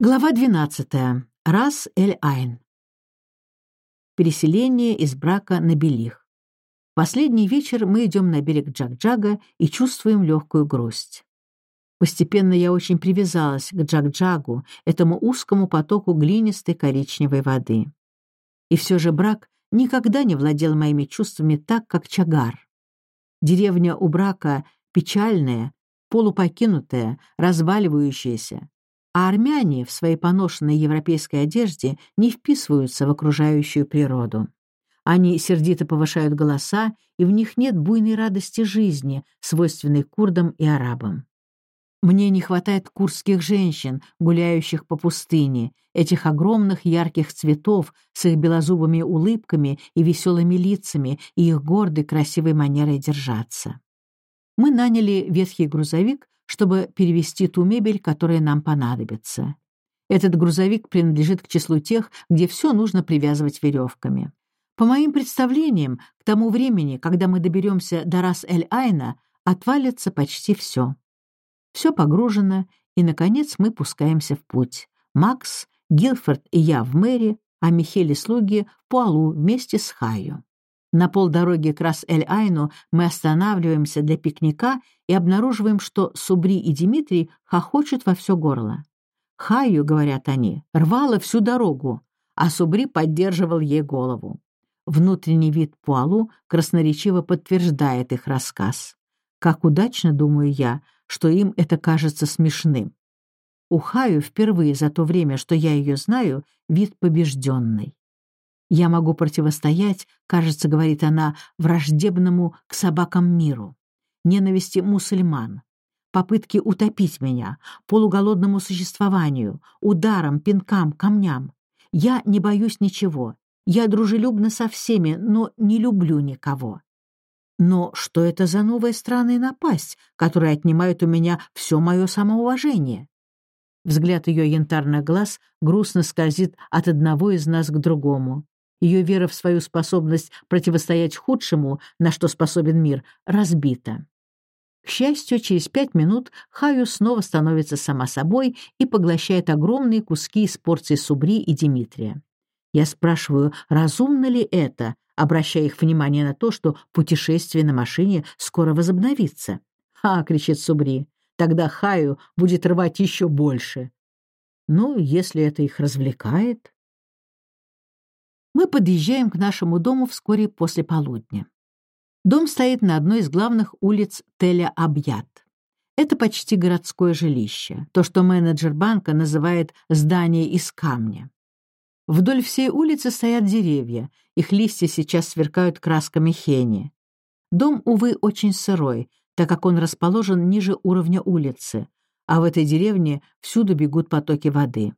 Глава 12. Рас Эль-Айн. Переселение из брака на Белих. Последний вечер мы идем на берег Джак-Джага и чувствуем легкую грусть. Постепенно я очень привязалась к Джак-Джагу, этому узкому потоку глинистой коричневой воды. И все же брак никогда не владел моими чувствами так, как Чагар. Деревня у брака печальная, полупокинутая, разваливающаяся, а армяне в своей поношенной европейской одежде не вписываются в окружающую природу. Они сердито повышают голоса, и в них нет буйной радости жизни, свойственной курдам и арабам. Мне не хватает курдских женщин, гуляющих по пустыне, этих огромных ярких цветов с их белозубыми улыбками и веселыми лицами и их гордой красивой манерой держаться. Мы наняли ветхий грузовик, чтобы перевести ту мебель, которая нам понадобится. Этот грузовик принадлежит к числу тех, где все нужно привязывать веревками. По моим представлениям, к тому времени, когда мы доберемся до Рас-эль-Айна, отвалится почти все. Все погружено, и, наконец, мы пускаемся в путь. Макс, Гилфорд и я в мэри, а Михель и слуги в Пуалу вместе с Хайо. На полдороги к Рас-эль-Айну мы останавливаемся для пикника и обнаруживаем, что Субри и Дмитрий хохочут во все горло. Хаю, говорят они, рвала всю дорогу, а Субри поддерживал ей голову. Внутренний вид Пуалу красноречиво подтверждает их рассказ. Как удачно, думаю я, что им это кажется смешным. У Хаю впервые за то время, что я ее знаю, вид побежденный. Я могу противостоять, кажется, говорит она, враждебному к собакам миру, ненависти мусульман, попытке утопить меня, полуголодному существованию, ударам, пинкам, камням. Я не боюсь ничего. Я дружелюбна со всеми, но не люблю никого. Но что это за новая странная напасть, которая отнимает у меня все мое самоуважение? Взгляд ее янтарных глаз грустно скользит от одного из нас к другому. Ее вера в свою способность противостоять худшему, на что способен мир, разбита. К счастью, через пять минут Хаю снова становится сама собой и поглощает огромные куски из порций Субри и Димитрия. Я спрашиваю, разумно ли это, обращая их внимание на то, что путешествие на машине скоро возобновится. «Ха!» — кричит Субри. «Тогда Хаю будет рвать еще больше». Ну, если это их развлекает. Мы подъезжаем к нашему дому вскоре после полудня. Дом стоит на одной из главных улиц Теля-Абьят. Это почти городское жилище, то, что менеджер банка называет «здание из камня». Вдоль всей улицы стоят деревья, их листья сейчас сверкают красками хени. Дом, увы, очень сырой, так как он расположен ниже уровня улицы, а в этой деревне всюду бегут потоки воды.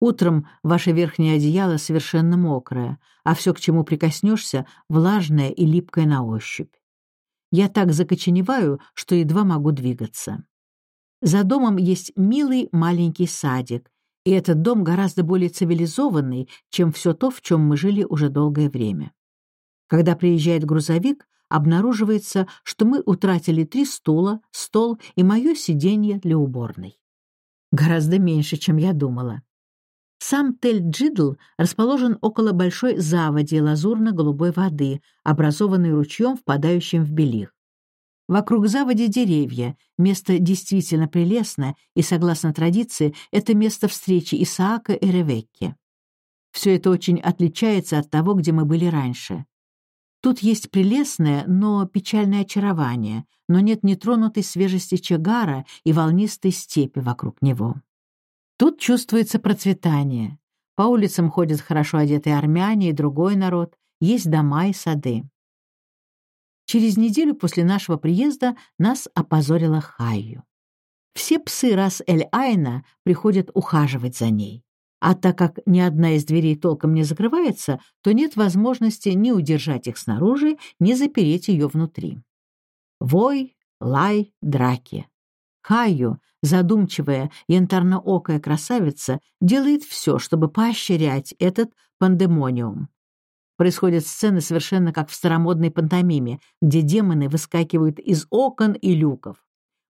Утром ваше верхнее одеяло совершенно мокрое, а все, к чему прикоснешься, влажное и липкое на ощупь. Я так закоченеваю, что едва могу двигаться. За домом есть милый маленький садик, и этот дом гораздо более цивилизованный, чем все то, в чем мы жили уже долгое время. Когда приезжает грузовик, обнаруживается, что мы утратили три стула, стол и мое сиденье для уборной. Гораздо меньше, чем я думала. Сам Тель-Джидл расположен около большой заводи лазурно-голубой воды, образованной ручьем, впадающим в Белих. Вокруг заводи деревья, место действительно прелестное, и, согласно традиции, это место встречи Исаака и Ревекки. Все это очень отличается от того, где мы были раньше. Тут есть прелестное, но печальное очарование, но нет нетронутой свежести Чагара и волнистой степи вокруг него. Тут чувствуется процветание. По улицам ходят хорошо одетые армяне и другой народ, есть дома и сады. Через неделю после нашего приезда нас опозорила Хайю. Все псы рас Эль-Айна приходят ухаживать за ней. А так как ни одна из дверей толком не закрывается, то нет возможности ни удержать их снаружи, ни запереть ее внутри. Вой, лай, драки. Хайю, задумчивая, янтарно-окая красавица, делает все, чтобы поощрять этот пандемониум. Происходят сцены совершенно как в старомодной пантомиме, где демоны выскакивают из окон и люков.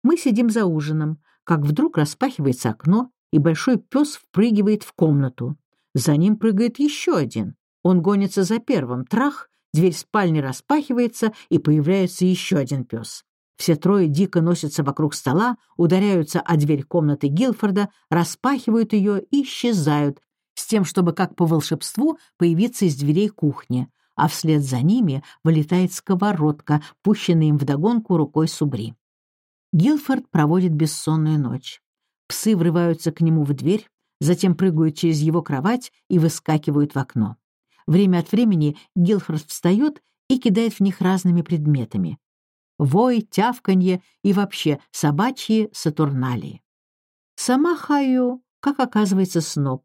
Мы сидим за ужином, как вдруг распахивается окно, и большой пес впрыгивает в комнату. За ним прыгает еще один. Он гонится за первым. Трах, дверь спальни распахивается, и появляется еще один пес. Все трое дико носятся вокруг стола, ударяются о дверь комнаты Гилфорда, распахивают ее и исчезают, с тем, чтобы, как по волшебству, появиться из дверей кухни, а вслед за ними вылетает сковородка, пущенная им вдогонку рукой Субри. Гилфорд проводит бессонную ночь. Псы врываются к нему в дверь, затем прыгают через его кровать и выскакивают в окно. Время от времени Гилфорд встает и кидает в них разными предметами. Вой, тявканье и вообще собачьи сатурналии. Сама Хайо, как оказывается, сноб.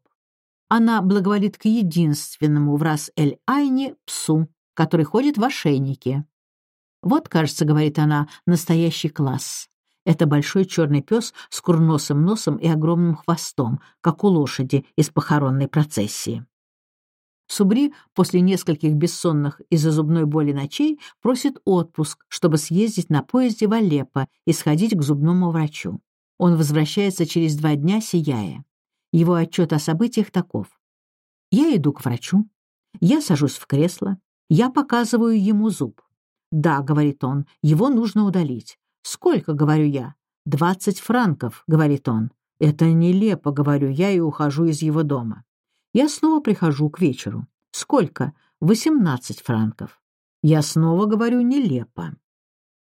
Она благоволит к единственному в раз Эль-Айне псу, который ходит в ошейнике. «Вот, кажется, — говорит она, — настоящий класс. Это большой черный пес с курносым носом и огромным хвостом, как у лошади из похоронной процессии. Субри после нескольких бессонных из-за зубной боли ночей просит отпуск, чтобы съездить на поезде в Алеппо и сходить к зубному врачу. Он возвращается через два дня, сияя. Его отчет о событиях таков. Я иду к врачу, я сажусь в кресло, я показываю ему зуб. «Да», — говорит он, — «его нужно удалить». «Сколько?» — говорю я. «Двадцать франков», — говорит он. «Это нелепо», — говорю я и ухожу из его дома. Я снова прихожу к вечеру. Сколько? Восемнадцать франков. Я снова говорю нелепо.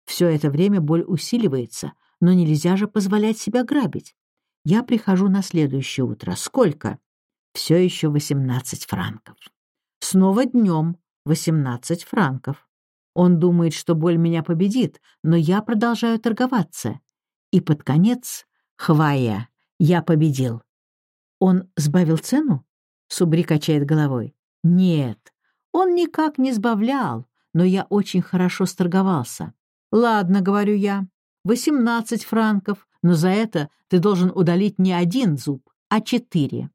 Все это время боль усиливается, но нельзя же позволять себя грабить. Я прихожу на следующее утро. Сколько? Все еще восемнадцать франков. Снова днем восемнадцать франков. Он думает, что боль меня победит, но я продолжаю торговаться. И под конец, хвая, я победил. Он сбавил цену? Субри качает головой. «Нет, он никак не сбавлял, но я очень хорошо сторговался. Ладно, — говорю я, — восемнадцать франков, но за это ты должен удалить не один зуб, а четыре».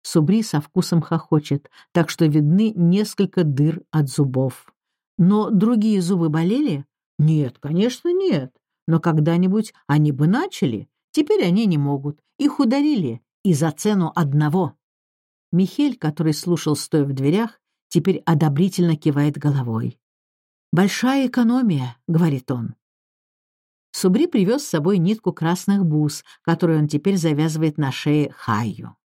Субри со вкусом хохочет, так что видны несколько дыр от зубов. Но другие зубы болели? Нет, конечно, нет. Но когда-нибудь они бы начали. Теперь они не могут. Их ударили. И за цену одного. Михель, который слушал, стоя в дверях, теперь одобрительно кивает головой. «Большая экономия», — говорит он. Субри привез с собой нитку красных бус, которую он теперь завязывает на шее Хайю.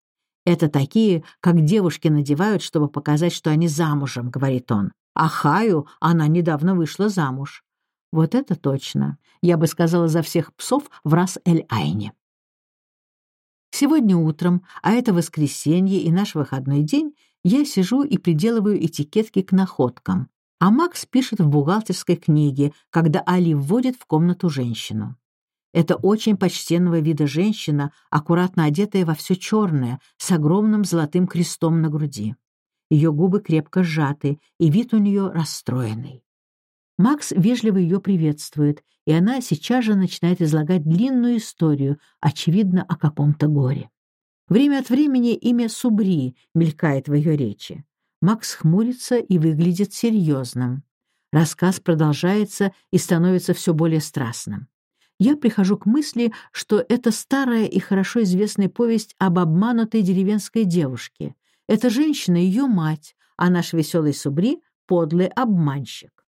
«Это такие, как девушки надевают, чтобы показать, что они замужем», — говорит он. «А Хаю она недавно вышла замуж». «Вот это точно. Я бы сказала за всех псов в раз Эль-Айне». Сегодня утром, а это воскресенье и наш выходной день, я сижу и приделываю этикетки к находкам, а Макс пишет в бухгалтерской книге, когда Али вводит в комнату женщину. Это очень почтенного вида женщина, аккуратно одетая во все черное, с огромным золотым крестом на груди. Ее губы крепко сжаты, и вид у нее расстроенный. Макс вежливо ее приветствует, и она сейчас же начинает излагать длинную историю, очевидно, о каком-то горе. Время от времени имя Субри мелькает в ее речи. Макс хмурится и выглядит серьезным. Рассказ продолжается и становится все более страстным. Я прихожу к мысли, что это старая и хорошо известная повесть об обманутой деревенской девушке. Эта женщина — ее мать, а наш веселый Субри — подлый обманщик.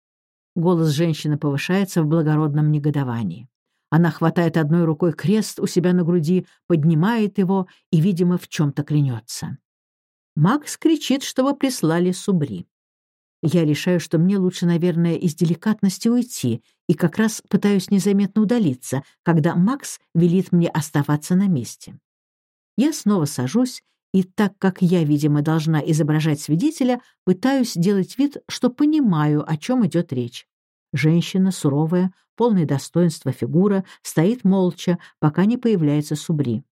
Голос женщины повышается в благородном негодовании. Она хватает одной рукой крест у себя на груди, поднимает его и, видимо, в чем-то клянется. Макс кричит, чтобы прислали Субри. Я решаю, что мне лучше, наверное, из деликатности уйти, и как раз пытаюсь незаметно удалиться, когда Макс велит мне оставаться на месте. Я снова сажусь и так как я, видимо, должна изображать свидетеля, пытаюсь сделать вид, что понимаю, о чем идет речь. Женщина, суровая, полное достоинства фигура, стоит молча, пока не появляется Субри.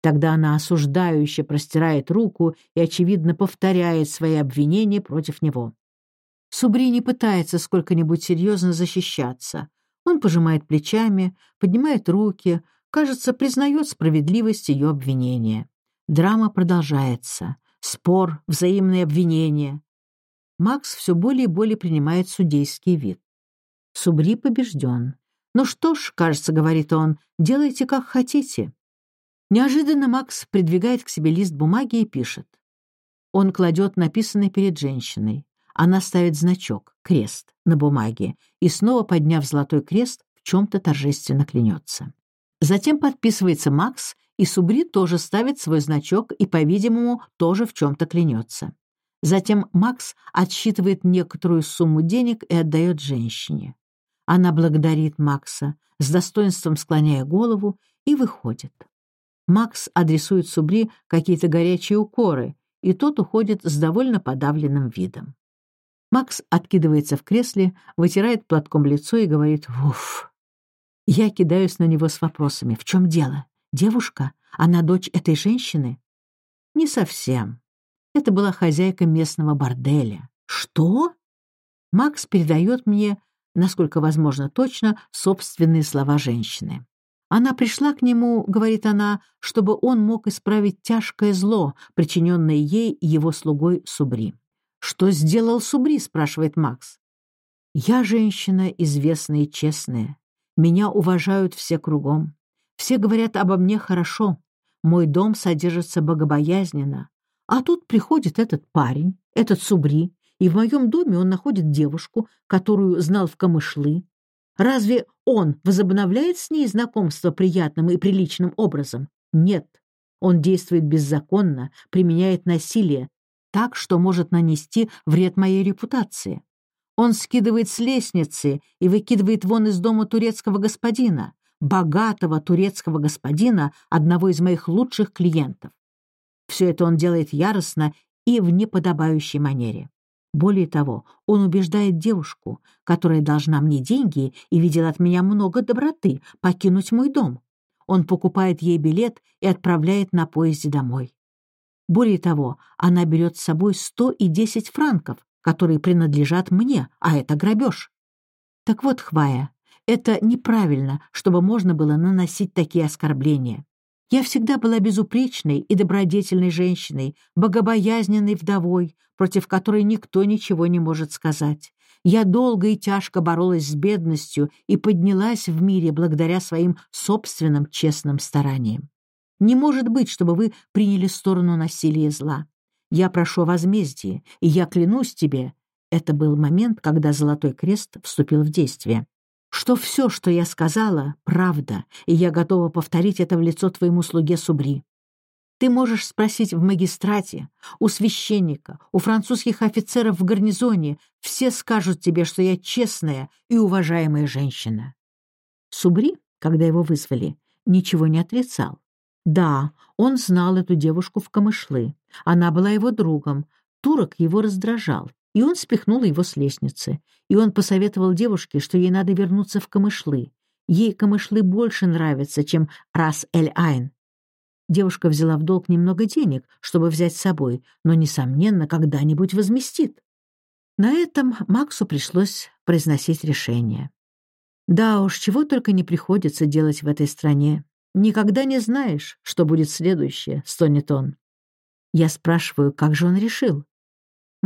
Тогда она осуждающе простирает руку и, очевидно, повторяет свои обвинения против него. Субри не пытается сколько-нибудь серьезно защищаться. Он пожимает плечами, поднимает руки, кажется, признает справедливость ее обвинения. Драма продолжается. Спор, взаимные обвинения. Макс все более и более принимает судейский вид. Субри побежден. «Ну что ж, кажется, — говорит он, — делайте как хотите». Неожиданно Макс придвигает к себе лист бумаги и пишет. Он кладет написанный перед женщиной. Она ставит значок, крест, на бумаге и, снова подняв золотой крест, в чем-то торжественно клянется. Затем подписывается Макс, и Субри тоже ставит свой значок и, по-видимому, тоже в чем-то клянется. Затем Макс отсчитывает некоторую сумму денег и отдает женщине. Она благодарит Макса, с достоинством склоняя голову, и выходит. Макс адресует Субри какие-то горячие укоры, и тот уходит с довольно подавленным видом. Макс откидывается в кресле, вытирает платком лицо и говорит «Уф». Я кидаюсь на него с вопросами. «В чем дело? Девушка? Она дочь этой женщины?» «Не совсем. Это была хозяйка местного борделя». «Что?» Макс передает мне, насколько возможно точно, собственные слова женщины. Она пришла к нему, говорит она, чтобы он мог исправить тяжкое зло, причиненное ей и его слугой Субри. «Что сделал Субри?» — спрашивает Макс. «Я женщина известная и честная. Меня уважают все кругом. Все говорят обо мне хорошо. Мой дом содержится богобоязненно. А тут приходит этот парень, этот Субри, и в моем доме он находит девушку, которую знал в камышлы, Разве он возобновляет с ней знакомство приятным и приличным образом? Нет. Он действует беззаконно, применяет насилие, так, что может нанести вред моей репутации. Он скидывает с лестницы и выкидывает вон из дома турецкого господина, богатого турецкого господина, одного из моих лучших клиентов. Все это он делает яростно и в неподобающей манере. Более того, он убеждает девушку, которая должна мне деньги и видела от меня много доброты, покинуть мой дом. Он покупает ей билет и отправляет на поезде домой. Более того, она берет с собой сто и десять франков, которые принадлежат мне, а это грабеж. Так вот, Хвая, это неправильно, чтобы можно было наносить такие оскорбления. Я всегда была безупречной и добродетельной женщиной, богобоязненной вдовой, против которой никто ничего не может сказать. Я долго и тяжко боролась с бедностью и поднялась в мире благодаря своим собственным честным стараниям. Не может быть, чтобы вы приняли сторону насилия зла. Я прошу о возмездии, и я клянусь тебе, это был момент, когда Золотой Крест вступил в действие что все, что я сказала, правда, и я готова повторить это в лицо твоему слуге Субри. Ты можешь спросить в магистрате, у священника, у французских офицеров в гарнизоне, все скажут тебе, что я честная и уважаемая женщина. Субри, когда его вызвали, ничего не отрицал. Да, он знал эту девушку в камышлы. Она была его другом. Турок его раздражал, и он спихнул его с лестницы. И он посоветовал девушке, что ей надо вернуться в камышлы. Ей камышлы больше нравятся, чем Рас-эль-Айн. Девушка взяла в долг немного денег, чтобы взять с собой, но, несомненно, когда-нибудь возместит. На этом Максу пришлось произносить решение. Да уж, чего только не приходится делать в этой стране. Никогда не знаешь, что будет следующее, стонет он. Я спрашиваю, как же он решил?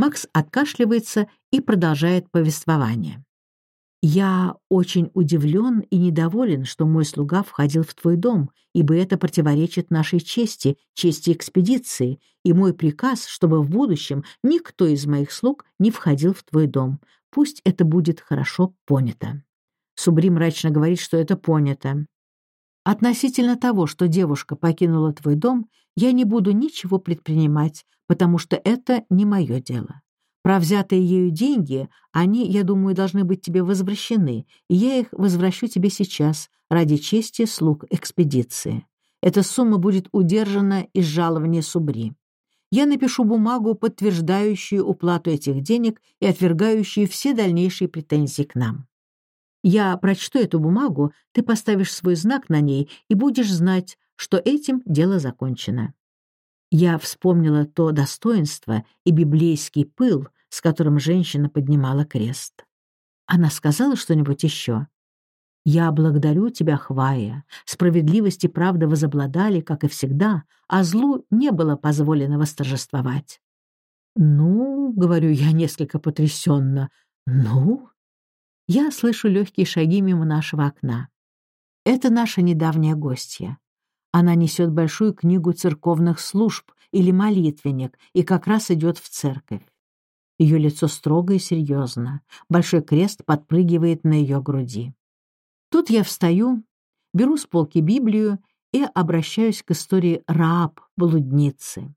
Макс откашливается и продолжает повествование. «Я очень удивлен и недоволен, что мой слуга входил в твой дом, ибо это противоречит нашей чести, чести экспедиции, и мой приказ, чтобы в будущем никто из моих слуг не входил в твой дом. Пусть это будет хорошо понято». Субри мрачно говорит, что это понято. Относительно того, что девушка покинула твой дом, я не буду ничего предпринимать, потому что это не мое дело. Про взятые ею деньги, они, я думаю, должны быть тебе возвращены, и я их возвращу тебе сейчас ради чести слуг экспедиции. Эта сумма будет удержана из жалования Субри. Я напишу бумагу, подтверждающую уплату этих денег и отвергающую все дальнейшие претензии к нам. Я прочту эту бумагу, ты поставишь свой знак на ней и будешь знать, что этим дело закончено. Я вспомнила то достоинство и библейский пыл, с которым женщина поднимала крест. Она сказала что-нибудь еще? «Я благодарю тебя, Хвая. Справедливость и правда возобладали, как и всегда, а злу не было позволено восторжествовать». «Ну, — говорю я несколько потрясенно, — ну, я слышу легкие шаги мимо нашего окна. Это наша недавняя гостья. Она несет большую книгу церковных служб или молитвенник и как раз идет в церковь. Ее лицо строго и серьезно. Большой крест подпрыгивает на ее груди. Тут я встаю, беру с полки Библию и обращаюсь к истории Рааб, блудницы.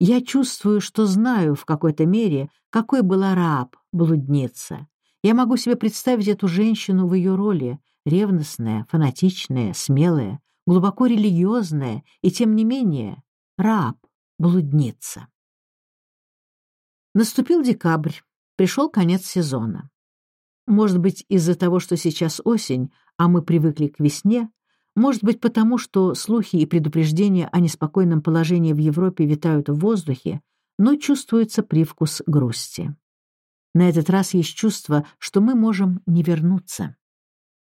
Я чувствую, что знаю в какой-то мере, какой была Рааб, блудница. Я могу себе представить эту женщину в ее роли, ревностная, фанатичная, смелая, глубоко религиозная и, тем не менее, раб, блудница. Наступил декабрь, пришел конец сезона. Может быть, из-за того, что сейчас осень, а мы привыкли к весне, может быть, потому что слухи и предупреждения о неспокойном положении в Европе витают в воздухе, но чувствуется привкус грусти. На этот раз есть чувство, что мы можем не вернуться.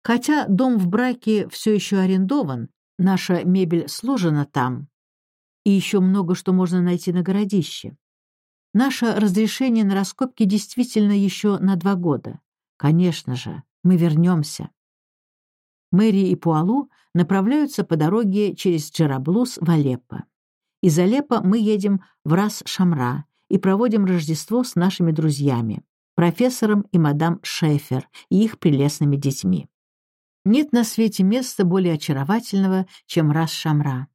Хотя дом в браке все еще арендован, наша мебель сложена там, и еще много что можно найти на городище. Наше разрешение на раскопки действительно еще на два года. Конечно же, мы вернемся. Мэри и Пуалу направляются по дороге через Джераблус в Алеппо. Из Алеппо мы едем в Рас-Шамра и проводим Рождество с нашими друзьями, профессором и мадам Шефер и их прелестными детьми. Нет на свете места более очаровательного, чем Рас-Шамра.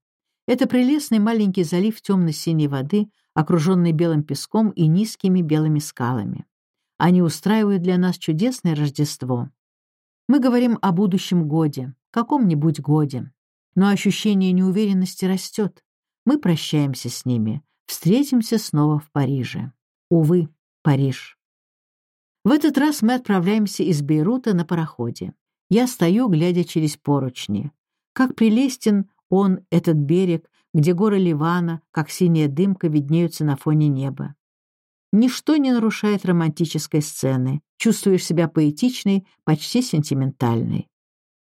Это прелестный маленький залив темно-синей воды, окруженный белым песком и низкими белыми скалами. Они устраивают для нас чудесное Рождество. Мы говорим о будущем годе, каком-нибудь годе. Но ощущение неуверенности растет. Мы прощаемся с ними, встретимся снова в Париже. Увы, Париж. В этот раз мы отправляемся из Бейрута на пароходе. Я стою, глядя через поручни. Как прелестен он, этот берег, где горы Ливана, как синяя дымка, виднеются на фоне неба. Ничто не нарушает романтической сцены. Чувствуешь себя поэтичной, почти сентиментальной.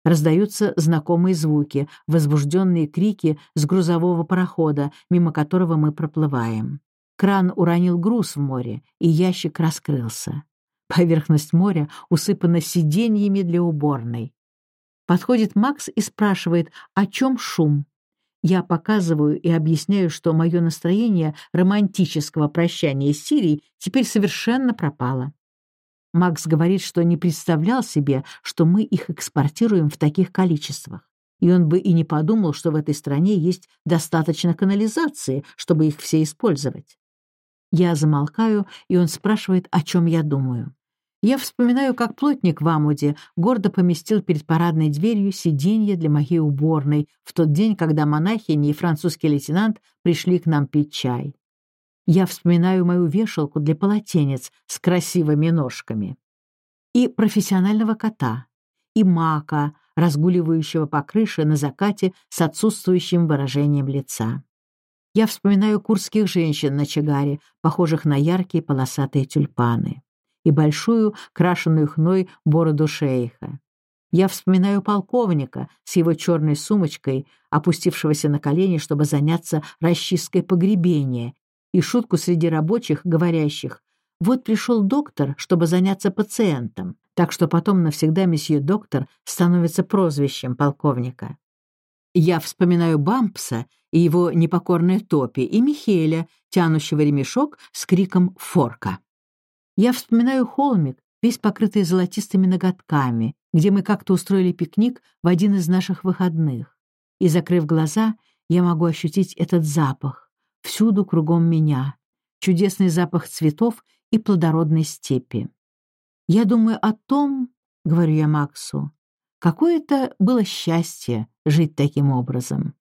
Раздаются знакомые звуки, возбужденные крики с грузового парохода, мимо которого мы проплываем. Кран уронил груз в море, и ящик раскрылся. Поверхность моря усыпана сиденьями для уборной. Подходит Макс и спрашивает, о чем шум. Я показываю и объясняю, что мое настроение романтического прощания с Сирией теперь совершенно пропало. Макс говорит, что не представлял себе, что мы их экспортируем в таких количествах. И он бы и не подумал, что в этой стране есть достаточно канализации, чтобы их все использовать. Я замолкаю, и он спрашивает, о чем я думаю. Я вспоминаю, как плотник в Амуде гордо поместил перед парадной дверью сиденье для моей уборной в тот день, когда монахини и французский лейтенант пришли к нам пить чай. Я вспоминаю мою вешалку для полотенец с красивыми ножками. И профессионального кота, и мака, разгуливающего по крыше на закате с отсутствующим выражением лица. Я вспоминаю курских женщин на чагаре, похожих на яркие полосатые тюльпаны, и большую, крашеную хной бороду шейха. Я вспоминаю полковника с его черной сумочкой, опустившегося на колени, чтобы заняться расчисткой погребения, и шутку среди рабочих, говорящих «Вот пришел доктор, чтобы заняться пациентом», так что потом навсегда месье доктор становится прозвищем полковника. Я вспоминаю Бампса и его непокорное топи, и Михеля, тянущего ремешок с криком «Форка». Я вспоминаю холмик, весь покрытый золотистыми ноготками, где мы как-то устроили пикник в один из наших выходных. И, закрыв глаза, я могу ощутить этот запах, всюду кругом меня, чудесный запах цветов и плодородной степи. Я думаю о том, — говорю я Максу, — какое это было счастье жить таким образом.